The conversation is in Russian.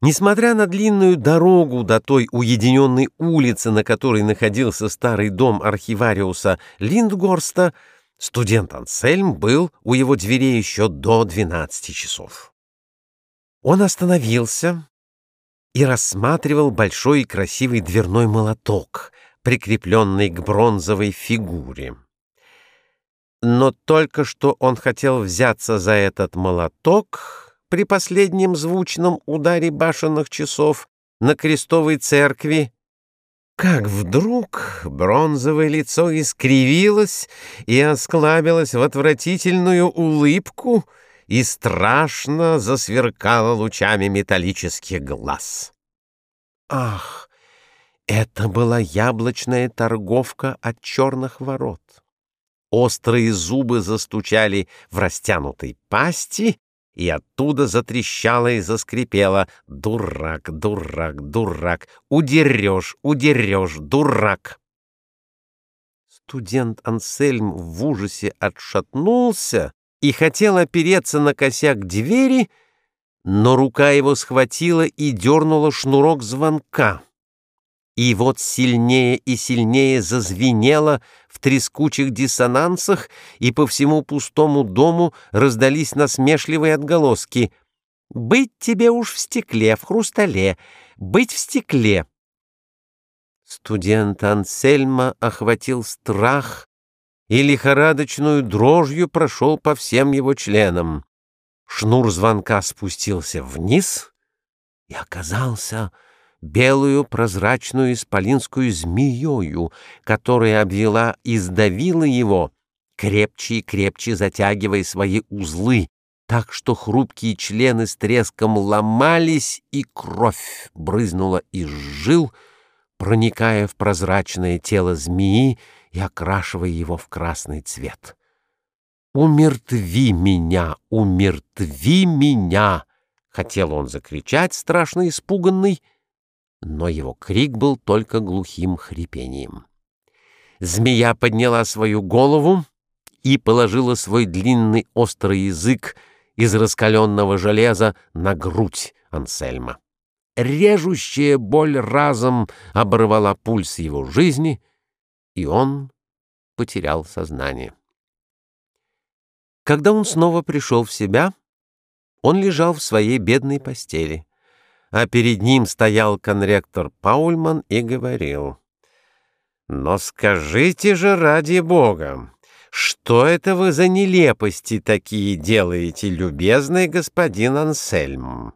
Несмотря на длинную дорогу до той уединенной улицы, на которой находился старый дом архивариуса Линдгорста, студент Ансельм был у его дверей еще до 12 часов. Он остановился и рассматривал большой и красивый дверной молоток, прикрепленный к бронзовой фигуре. Но только что он хотел взяться за этот молоток, при последнем звучном ударе башенных часов на крестовой церкви, как вдруг бронзовое лицо искривилось и осклабилось в отвратительную улыбку и страшно засверкало лучами металлических глаз. Ах, это была яблочная торговка от черных ворот. Острые зубы застучали в растянутой пасти, и оттуда затрещало и заскрипело «Дурак, дурак, дурак! Удерешь, удерешь, дурак!» Студент Ансельм в ужасе отшатнулся и хотел опереться на косяк двери, но рука его схватила и дернула шнурок звонка. И вот сильнее и сильнее зазвенело в трескучих диссонансах, и по всему пустому дому раздались насмешливые отголоски. «Быть тебе уж в стекле, в хрустале, быть в стекле!» Студент Ансельма охватил страх и лихорадочную дрожью прошел по всем его членам. Шнур звонка спустился вниз и оказался белую прозрачную исполинскую змеёю, которая обвела и сдавила его, крепче и крепче затягивая свои узлы, так что хрупкие члены с треском ломались, и кровь брызнула из жил, проникая в прозрачное тело змеи и окрашивая его в красный цвет. «Умертви меня! Умертви меня!» — хотел он закричать, страшно испуганный, — но его крик был только глухим хрипением. Змея подняла свою голову и положила свой длинный острый язык из раскаленного железа на грудь Ансельма. Режущая боль разом оборвала пульс его жизни, и он потерял сознание. Когда он снова пришел в себя, он лежал в своей бедной постели а перед ним стоял конректор Паульман и говорил. «Но скажите же ради Бога, что это вы за нелепости такие делаете, любезный господин Ансельм?»